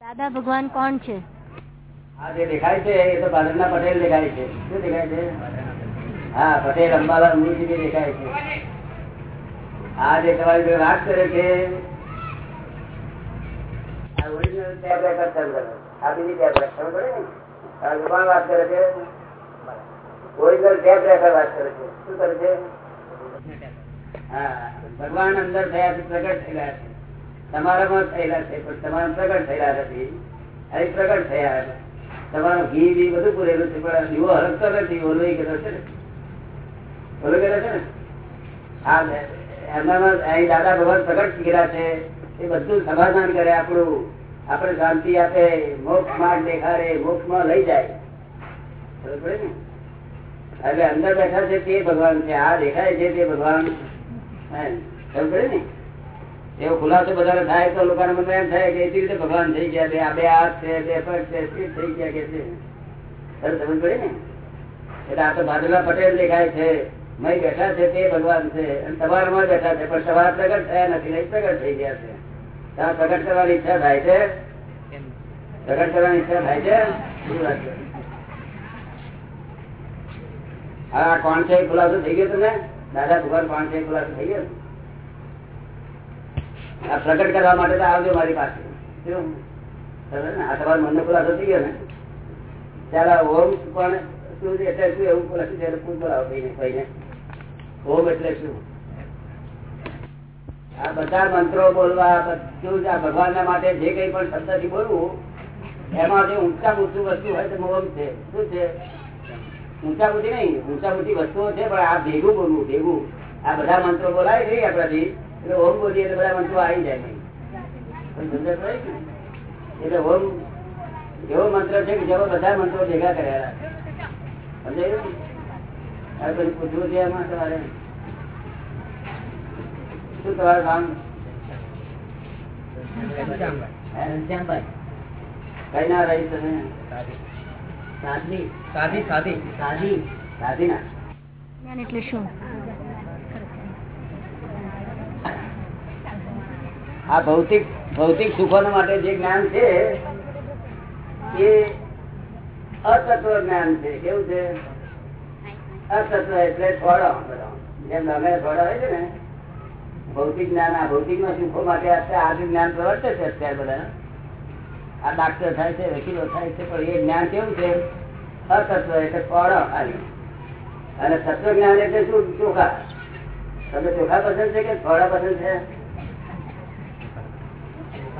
દાદા, ભગવાન કોણ છે? આ જે દેખાય છે, એ તો ભાદરના પટેલ પટેલ દેખાય છે. વાત કરે છે ઓરિજિનલ ટેપ વાત કરે છે. શું કરે છે? હા, ભગવાન અંદર થયા પ્રગટ થયેલા છે. તમારામાં થયેલા છે, પણ તમારા પ્રગટ થયેલા નથી. અરે, પ્રગટ થયા તમારું ઘી બી બધું પૂરેલું છે, પણ દીવો હરકતો નથી, ઓલો એ કહેતો છે ને. ઓલો કહેતો છે ને. હા એમનામાં અહીં દાદા ભગવાન પ્રગટ શીખેલા છે, એ બધું સમાધાન કરે આપણું. આપણે શાંતિ આપે, મોક્ષ માર્ગ દેખાડે મોક્ષમાં લઈ જાય. ખબર પડે ને? એટલે અંદર બેઠા છે તે ભગવાન છે, આ દેખાય છે તે ભગવાન. ખબર પડે ને? એવો ખુલાસો બધાને થાય તો લોકોને મને એમ થાય કે એવી રીતે ભગવાન થઈ ગયા, બે આ બે હાથ છે, બે પગ છે થઈ ગયા કે છે. સમજ પડે ને? એટલે આ તો ભાદરવા પટેલ દેખાય છે, મય બેઠા છે તે ભગવાન છે, અને તમારામાં બેઠા છે, પણ સવાર પ્રગટ થયા નથી, નહીં પ્રગટ થઈ ગયા છે. ત્યાં પ્રગટ કરવાની ઈચ્છા થાય છે? પ્રગટ કરવાની ઈચ્છા થાય છે? હા, કોણ છે? ખુલાસો થઈ ગયો તમે દાદા ભગવાન, કોણ છે? ખુલાસો થઈ ગયો? આ પ્રગટ કરવા માટે તો આવજો મારી પાસે? આ તમારો મનનો ખુલાસો થઈ ગયો ને? ત્યારે ઓમ પણ શું એટલે શું એવું લખી છે? બોલાવો ભાઈને ઓમ એટલે શું? આ બધા મંત્રો બોલવા, બધું જ આ માટે જે કઈ પણ શબ્દથી બોલવું એમાં જે ઊંચા ઊંચું વસ્તુ હોય તો ઓમ છે. શું છે? ઊંચા ઊંચી નહીં, ઊંચા ઊંચી વસ્તુઓ છે, પણ આ ભેગું બોલવું, ભેગું. આ બધા મંત્રો બોલાય નહીં આપણાથી. એટલે ઓમ બોલીએ એટલે બધા મંત્રો આવી જાય? એટલે ઓમ એવો મંત્ર છે કે જેવો બધા મંત્રો ભેગા કર્યા સમજાયું પૂછવું છે એમાં તમારે. શું તમારું નામ? કઈ ના રહી તમે? સાદની સાદી. સાદી સાદી. સાદી. ના. એટલે શું? આ ભૌતિક ભૌતિક સુખો માટે જે જ્ઞાન છે, એ અતત્વ જ્ઞાન છે. કેવું છે? અતત્વ એટલે થોડો. જેમ તમે થોડા હોય છે ને, ભૌતિક જ્ઞાન, આ ભૌતિક ના સુખો માટે અત્યારે આ જે જ્ઞાન પ્રવર્તે છે અત્યારે બધા આ ડાક્ટર થાય છે, વકીલો થાય છે, પણ એ જ્ઞાન કેવું છે? અતત્વ એટલે થોડો ખાલી. અને તત્વ જ્ઞાન એટલે શું? ચોખા. તમે ચોખા પસંદ છે કે થોડા પસંદ છે?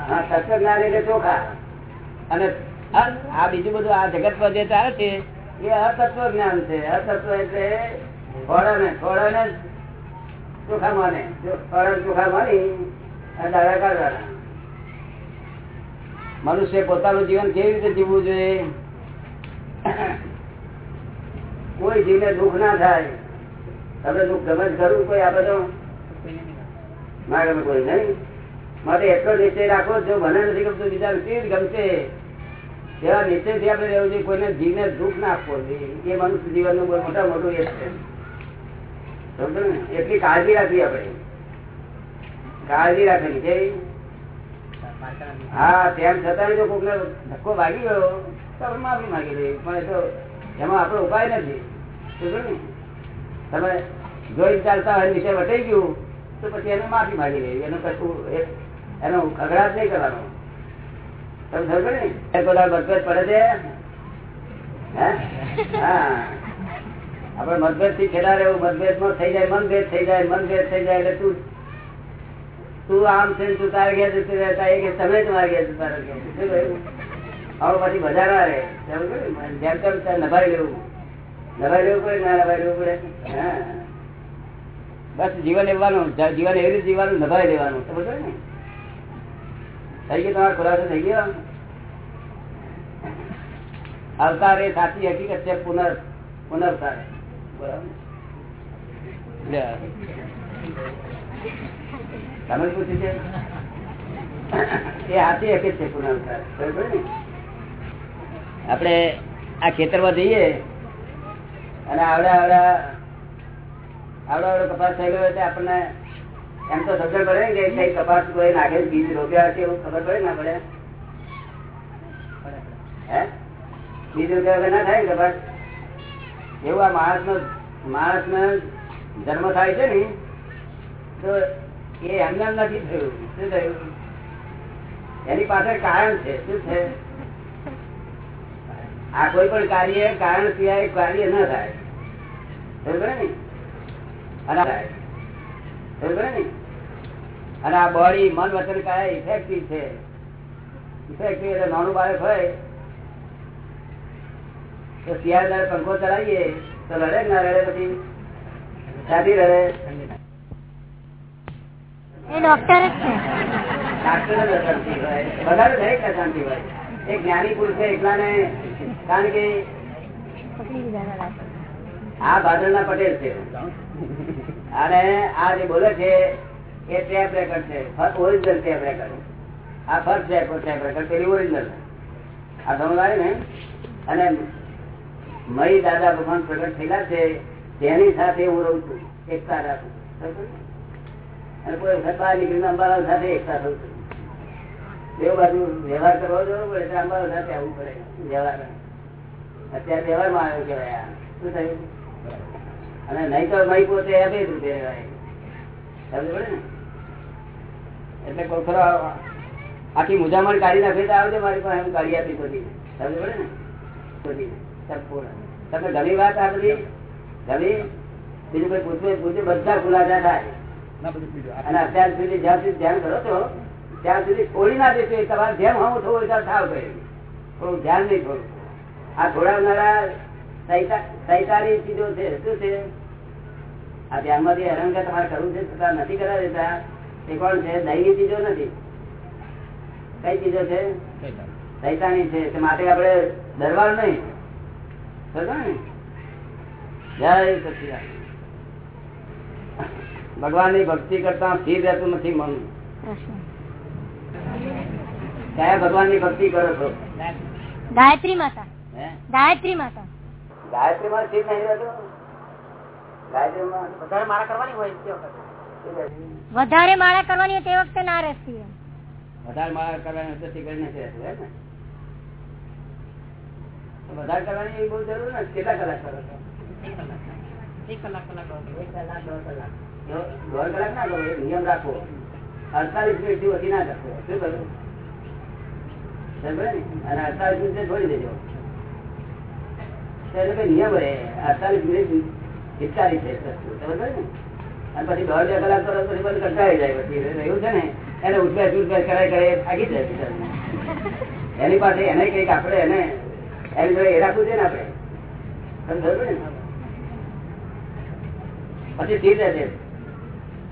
હા તત્વ જ્ઞાન એટલે ચોખા. અને આ બીજું બધું આ જગત પર જે ચાલે છે, એ અતત્વ જ્ઞાન છે. અતત્વ એટલે થોડા ને ચોખા માને. જો ચોખા માની, અને દાડા મનુષ્ય પોતાનું જીવન કેવી રીતે જીવવું જોઈએ? કોઈ જીવને દુઃખ ના થાય. તમે દુઃખ ગમે જ ખરું કોઈ આ બધો? ના ગમે કોઈ નહીં. માટે એટલો નિશ્ચય રાખો જો મને નથી ગમતું બીજા વ્યક્તિ ગમશે. એવા નિશ્ચયથી આપણે રહેવું જોઈએ, કોઈને જીવને દુઃખ ના આપવો જોઈએ. એ મનુષ્ય જીવનનું બહુ મોટા મોટું એ છે. સમજો ને? એટલી કાળજી રાખવી આપણે. કાળજી રાખવી છે. હા, તેમ છતાં જો કોકને ધક્કો વાગી ગયો, તો માફી માંગી લઈ પણ એ તો એમાં આપણો ઉપાય નથી. સમજો ને? તમે જોઈ ચાલતા હોય નીચે વટાઈ ગયું, તો પછી એને માફી માંગી લેવી એનું કશું એનો ખગડાટ નહીં કરવાનો. સમજો ને બધા મતભેદ પડે છે? આપણે મતભેદથી રહેવું મતભેદમાં થઈ જાય, મનભેદ થઈ જાય, મનભેદ થઈ જાય તું તું આમ છે તું તારે ઘેર જતી રહેતા એ કે પછી બધા ના રહે જેમ તેમ નભાઈ લેવું. નભાઈ લેવું પડે ના નભાઈ લેવું પડે? હા. બસ જીવન લેવાનું જીવન એવી રીતે જીવાનું નભાઈ લેવાનું. સમજો ને થઈ ગયો તમારા ખુલાસો થઈ ગયો? અવતાર એ સાચી હકીકત છે, પુનર પુનર્વતાર તમે પૂછ્યું છે? એ સાચી હકીકત છે પુનર્વતાર આપણે આ ખેતરમાં જઈએ અને આવડા આવડા આવડા આવડો કપાસ થઈ ગયો એટલે આપણને એમ તો ખબર પડે કે કઈ કપાસ કોઈ નાખે બીજ રોપ્યા છે એવું ખબર પડે ના પડે હે? બીજ રોપ્યા ના થાય કપાસ? એવું આ માણસ નો માણસ નો જન્મ થાય છે ને, તો એ એમને એમ નથી થયું. શું થયું? એની પાછળ કારણ છે. શું છે? આ કોઈ પણ કાર્ય કારણ સિવાય કાર્ય ન થાય. બરોબર ને? અને બરોબર ને? અને આ બોડી મન વચન કયા ઇફેક્ટિવ છે. ઇફેક્ટિવ એટલે નાનું બાળક હોય તો શિયાળ પંખો ચલાવીએ તો કે ના રડે પછી? સાથી રડે એ ડોક્ટર જ છે. ડાક્ટર જ હોય. વધારે દરેક અશાંતિ હોય. એક જ્ઞાની પુરુષ એકલાને કારણ કે. આ ભાદરના પટેલ છે. અને આ જે બોલે છે એ ટેપ રેકર્ડ છે. Original tape record. આ ફર્સ્ટ ટેપ ટેપ રેકર્ડ. પેલી ઓરિજિનલ આ સમજાય ને? અને મય દાદા ભગવાન પ્રગટ થયેલા છે તેની સાથે હું રહું છું. એકતા રાખું અને કોઈ વખત બહાર નીકળીને અંબાલાલ સાથે એકતા થઉં છું. બે બાજુ વ્યવહાર કરવો જવો પડે એટલે અંબાલાલ સાથે આવવું પડે. વ્યવહાર. અત્યારે વ્યવહારમાં આવ્યો કેવાય આ. શું થયું? અને નહીં તો મય પોતે અભેદ રૂપે રહેવાય. સમજ પડે ને? એટલે કોઈ ખરો આખી મુજામણ કાઢી નાખે તો આવજો મારી પાસે હું કાઢી આપી બધી સમજ પડે ને? બધી તમે ઘણી વાત આ બધી ઘણી બીજું કોઈ પૂછવે પૂછે બધા ખુલાસા થાય. અને અત્યાર સુધી જ્યાં સુધી ધ્યાન કરો છો ત્યાં સુધી છોડી ના દેશો. તમારે જેમ હું થોડું ત્યાં થાવ કરે થોડું ધ્યાન નહીં થોડું. આ છોડાવનારા સૈતારી ચીજો છે. શું છે? આ ધ્યાનમાંથી હેરાન કે તમારે કરવું છે? છતાં નથી કરવા દેતા એ કોણ છે? દૈવી ચીજો નથી. કઈ ચીજો છે? શૈતાની છે. તે માટે આપણે ડરવાનું નહીં. ભગવાનની? ભક્તિ કરતા સ્થિર રહેતું નથી મન. કયા ભગવાનની ભક્તિ કરો છો? ગાયત્રી માતા. ગાયત્રી માતા. ગાયત્રી માં સ્થિર નહીં રહેતો? ગાયત્રી માં વધારે મારા કરવાની હોય? વધારે માળા કરવાની તે વખતે ના રહેતી. વધારે માળા કરવાની તો શીખર નથી રહેતું હે ને? વધારે કરવાની એવી બહુ જરૂર નથી. કેટલા કલાક કરો એક કલાક કલાક એક કલાક દોઢ કલાક. દોઢ કલાક ના કરો નિયમ રાખો. અડતાલીસ મિનિટથી ઓછી ના કરશો શું કરું ને? અને અડતાલીસ મિનિટ છોડી દેજો. એટલે નિયમ રહે. અડતાલીસ મિનિટ પિસ્તાલીસ છે સમજે ને? અને પછી દોઢ બે કલાક કરો પછી બધું કંટાળી જાય પછી. એવું છે ને, એને ઉઠબેસ ઉઠબેસ કરાય કરે થાકી જાય. એની પાસે એને કંઈક આપણે એને, એની જોડે એ રાખવું છે ને આપણે? સમજો ને? પછી સ્થિર રહેશે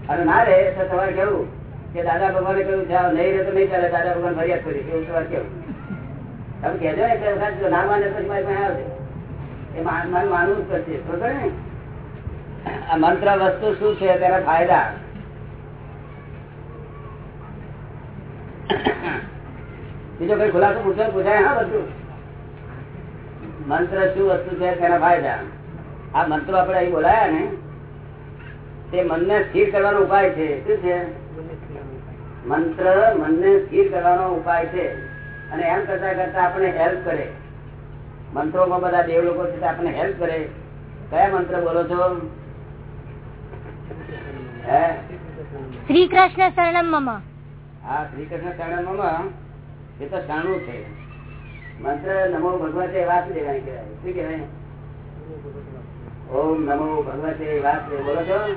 અને ના રહે તો તમારે કેવું? કે દાદા ભગવાને કહ્યું, જાઓ, નહીં રહે તો નહીં ચાલે. દાદા ભગવાન ફરિયાદ કરી. એવું તમારે કેવું? તમે કહેજો ને કે ના માને પછી મારી પાસે આવશે એ મારું માનવું જ પડશે. ને? મંત્ર વસ્તુ શું છે તેના ફાયદા? બીજો કઈ ખુલાસો પૂછો પૂછાય, હા, બધું. મંત્ર શું વસ્તુ છે તેના ફાયદા? આ મંત્રો આપણે અહીં બોલાયા ને, તે મનને સ્થિર કરવાનો ઉપાય છે. શું છે? મંત્ર મનને સ્થિર કરવાનો ઉપાય છે. અને એમ કરતા કરતા આપણે હેલ્પ કરે. મંત્રોમાં બધા દેવ લોકો છે આપણને હેલ્પ કરે. કયા મંત્ર બોલો છો? શ્રી કૃષ્ણ શરણમ મમ. હા શ્રી કૃષ્ણ શરણમાં એ તો શરણું છે. મંત્ર નમો ભગવતે લેવાની કહેવાય. શું કહેવાય? ઓમ નમો ભગવતે વાસુદેવ. બોલો છો?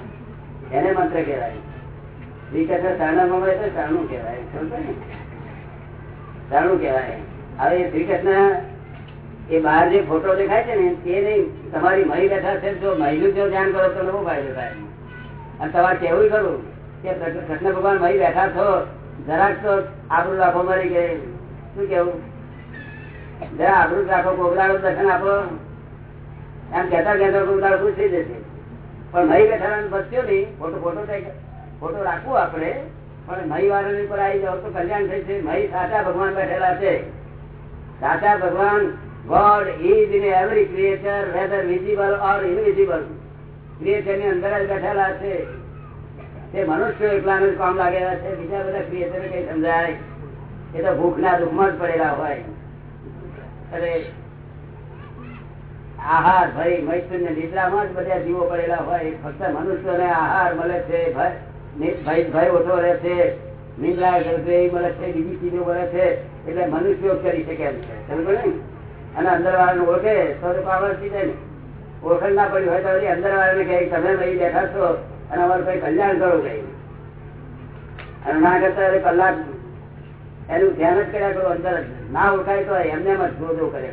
એને મંત્ર કહેવાય. શ્રી કૃષ્ણ શરણમાં મમ એટલે શરણું કહેવાય. શરણું કહેવાય. હવે એ શ્રી કૃષ્ણ એ બહાર જે ફોટો દેખાય છે ને તે નહીં તમારી મહી બેઠા છે જો મહિલું જો ધ્યાન કરો તો નવો ફાયદો થાય. અને તમારે કેવું ખરું? કે કૃષ્ણ ભગવાન ભાઈ બેઠા છો, જરાક તો આબરૂ રાખો મરી ગયે શું કેવું? જરા આબરૂ રાખો કોગલાડો દર્શન આપો. એમ કહેતા કહેતા કોગલાડો ખુશ થઈ જશે. પણ મહી બેઠા બચ્યો નહીં ફોટો ફોટો ફોટો રાખવું આપણે, પણ મહી વાળાની પર આવી જાવ તો કલ્યાણ થઈ છે મહી સાચા ભગવાન બેઠેલા છે. સાચા ભગવાન God is in every creature whether visible or invisible ક્રિએચરની અંદર જ બેઠેલા છે, તે મનુષ્યો એકલાને જ કામ લાગેલા છે. બીજા બધા ક્રિએટર કઈ સમજાય? એ તો ભૂખ ના દુઃખમાં જ પડેલા હોય. અરે, આહાર ભાઈ મૈત્રી ને નિદ્રામાં જ બધા જીવો પડેલા હોય. ફક્ત મનુષ્યોને આહાર મળે છે ભાઈ ભય ઓછો રહે છે. નિદ્રા ગરબે મળે છે, બીજી ચીજો મળે છે. એટલે મનુષ્યો કરી શકે એમ છે. સમજો ને? અને અંદર વાળાને ઓળખે, તો પાવર થઈ જાય ને. ઓળખાણ ના પડી હોય તો અંદર વાળાને કહે તમે ભાઈ બેઠા છો અને અમારું કઈ કલ્યાણ કરો કઈ અને ના કરતા કલાક એનું ધ્યાન જ કર્યા કરો, અંદર ના ઓળખાય તો એમને એમ જ જોજો કરે.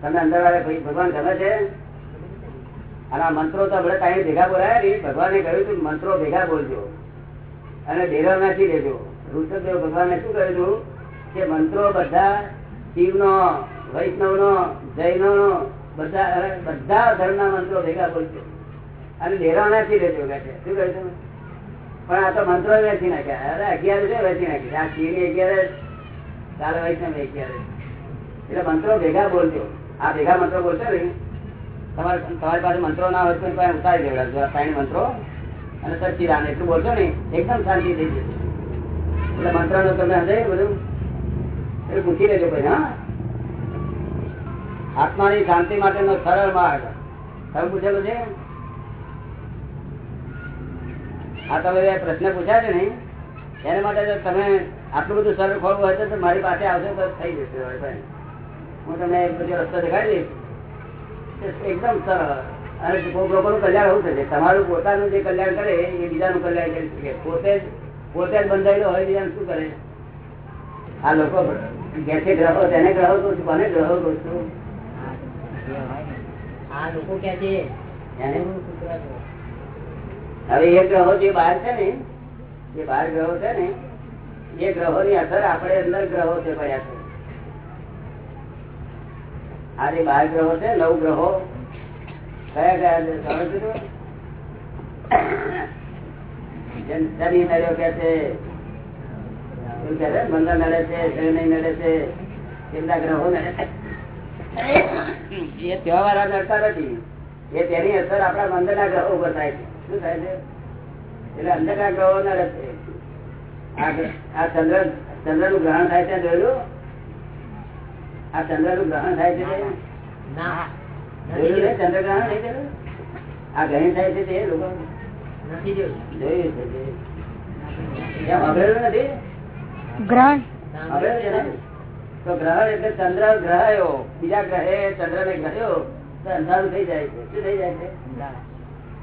તમે અંદર વાળા ભગવાન ગમે છે? અને મંત્રો તો આપણે કાંઈ ભેગા બોલાયા નહીં. ભગવાને કહ્યું હતું, મંત્રો ભેગા બોલજો અને ડેરા નાખી દેજો. ઋષભદેવ ભગવાને શું કહ્યું કે મંત્રો બધા શિવનો, વૈષ્ણવનો જૈનો બધા બધા ધર્મના મંત્રો ભેગા બોલજો. અને ડેરા નાખી દેજો કે શું કહે પણ આ તો મંત્રો વેચી નાખ્યા. અરે અગિયાર છે, વેચી નાખી આ શિવની અગિયાર કાલે વૈષ્ણવ અગિયાર એટલે મંત્રો ભેગા બોલજો. આ ભેગા મંત્રો બોલશો ને, તમારે તમારી પાસે મંત્રો ના હોય તો પાસે ઉતારી દેવડાવજો ત્રણ મંત્રો, અને સચિદાન એટલું બોલશો ને, એકદમ શાંતિ થઈ જશે. એટલે મંત્રનું તમને સમજાય બધું, એટલે પૂછી લેજો ભાઈ હા? આત્માની શાંતિ માટેનો સરળ માર્ગ. તમે પૂછેલું છે? આ તમે પ્રશ્ન પૂછ્યા છે ને એના માટે જો તમે આટલું બધું સરળ ખોલવું હોય તો મારી પાસે આવશો તો થઈ જશે હું તમને એક રસ્તો દેખાડી દઈશ. એકદમ સરળ. અને લોકોનું કલ્યાણ એવું થશે. તમારું પોતાનું જે કલ્યાણ કરે, એ બીજાનું કલ્યાણ કરી શકે. પોતે જ પોતે જ બંધાયેલો હોય, બીજાનું શું કરે? આ લોકો જે ગ્રહો, તેને ગ્રહો તો છું કોને ગ્રહો તો છું હવે એ ગ્રહો જે બહાર છે ને, જે બહાર ગ્રહો છે ને, એ ગ્રહો ની અસર આપણે અંદર ગ્રહો છે પડ્યા છે. આ જે બાર ગ્રહો છે, નવ ગ્રહો, કયા કયા નડ્યો કે છે શું કે નડે છે, શનિ નડે છે, કેટલા ગ્રહો નડે છે? એ તહેવાર નડતા નથી એ તેની અસર આપણા મંદરના ગ્રહો ઉપર થાય છે. શું થાય છે? એટલે અંદરના ગ્રહો ના આ ચંદ્ર ચંદ્રનું ગ્રહણ થાય છે જોયેલું? આ ચંદ્રનું ગ્રહણ થાય છે જોયેલું છે ચંદ્રગ્રહણ નહીં જોયેલું? આ ગ્રહણ થાય છે તે લોકો? જોયું છે એમ સાંભળેલું નથી? ગ્રહણ. ને? તો ગ્રહણ એટલે ચંદ્ર ગ્રહાયો. બીજા ગ્રહે ચંદ્ર ને ગ્રહ્યો તો અંધારું થઈ જાય છે. શું થઈ જાય છે?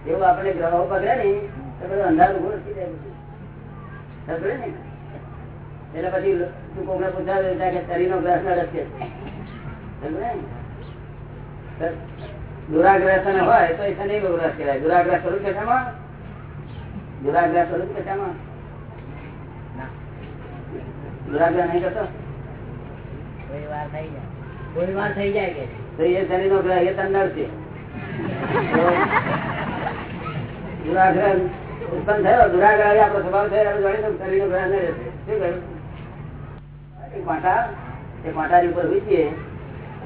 એવું આપણે ગ્રહો પકડે ને તો બધું અંધારું ઘોર થઈ જાય. સમજે ને? એટલે પછી તું કોકને પૂછાવે કે શરીરનો ગ્રહ છે. ને? દુરાગ્રહ તને હોય તો એ શનિ નો ગ્રહ કહેવાય. દુરાગ્રહ સ્વરૂપ કશામાં દુરાગ્રહ સ્વરૂપ કશામાં દુરાગ્રહ નહીં કરતો? કોઈ વાર થઈ જાય. કોઈ વાર થઈ જાય કે તો એ શનિ નો ગ્રહ એ તંદર છે. દુરાગ્રહ ઉત્પન્ન થયો દુરાગ્રહ આપણો સ્વભાવ થયો આપણે જાણીએ ગ્રહ નહીં રહેશે. શું કહ્યું? એ કાંટા એ કાંટાની ઉપર વીસીએ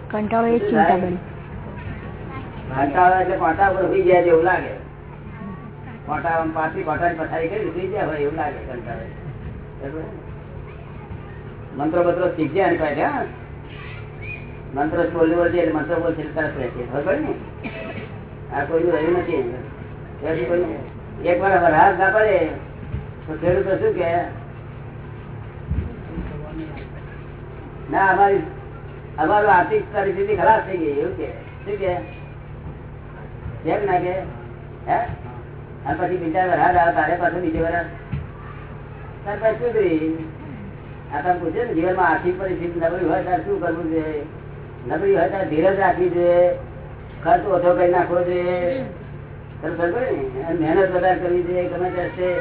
કંટાળો એ ચિંતા બની. કાંટા એટલે કાંટા ઉપર વી ગયા એવું લાગે. કાંટા પાછી કાંટાની પથારી કરી સુઈ ગયા હોય એવું લાગે કંટાળે. બરોબર? મંત્રો મંત્રો શીખજે આની પાસે મંત્ર બોલી બોલજે એટલે મંત્ર બોલ છે તરત રહેશે ખબર ને? આ કોઈ રહ્યું નથી એક વાર વરસાદ ના પડે. તો ખેડૂતો શું કે ના, અમારી અમારું આર્થિક પરિસ્થિતિ ખરાબ થઈ ગઈ. એવું કે શું કે કેમ ના કે હે? અને પછી બીજા વરસાદ આવે, તારે પાછું બીજે તાર પાસે સુધરી આ તમે પૂછે ને જીવનમાં આર્થિક પરિસ્થિતિ નબળી હોય ત્યારે શું કરવું જોઈએ? નબળી હોય ત્યારે ધીરજ રાખવી જોઈએ. ખર્ચ ઓછો કરી નાખવો જોઈએ. મહેનત વધારે કરવી જોઈએ ગમે તે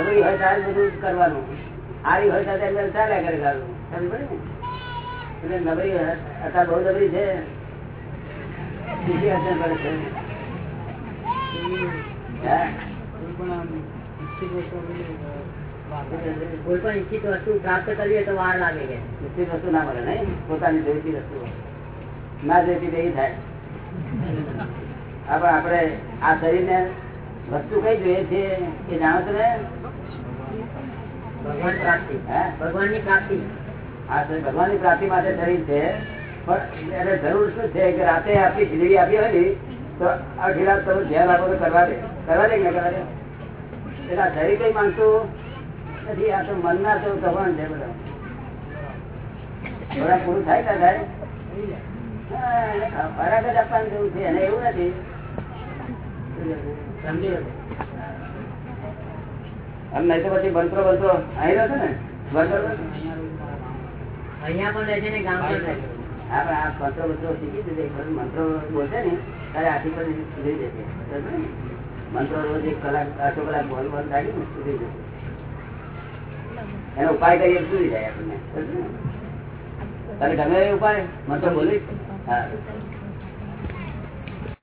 નબળી હોય ત્યારે બધું કરવાનું. આવી હોય ત્યારે ચાલ્યા કરે ગાળું. સમજો ને? એટલે નબળી અત્યારે બહુ નબળી છે. બીજી અડચણ પડે છે? કોઈ પણ ઈચ્છિત વસ્તુ પ્રાપ્ત કરવી તો વાર લાગે કે નિશ્ચિત વસ્તુ ના મળે નહીં. પોતાની જોઈતી વસ્તુ ના જોઈતી તો થાય. આપણે આપણે આ શરીરને વસ્તુ કઈ જોઈએ છે એ જાણો છો ને? ભગવાન પ્રાપ્તિ. હે? ભગવાનની પ્રાપ્તિ. આ ભગવાનની પ્રાપ્તિ માટે શરીર છે. પણ એને જરૂર શું છે કે રાતે આપણી ખીચડી આપી હોય ને તો આ ખીલા તમે ધ્યાન રાખો તો કરવા દે. કરવા દે કે ના કરવા દે? એટલે શરીર કઈ માંગતું? નથી આ તો મનના તો દબાણ છે બધા. થોડા પૂરું થાય કા થાય ખોરાક જ આપવાનું જેવું છે અને એવું નથી. આમ નહીં તો પછી બંતરો બંતરો અહીં રહ્યો ને? મંત્રો અહીંયા પણ રહે છે ને ગામ પણ રહે છે. આપણે આ મંત્રો મંત્રો શીખી દીધે મંત્રો બોલશે ને ત્યારે આથી પર સુધરી જશે મંત્રો રોજ એક કલાક અડધો કલાક બોલ બોલ લાગી ને સુધરી જશે એનો ઉપાય કરીએ તો જાય આપણને? તમે ગમે ઉપાય? મંત્રો બોલીશ. હા.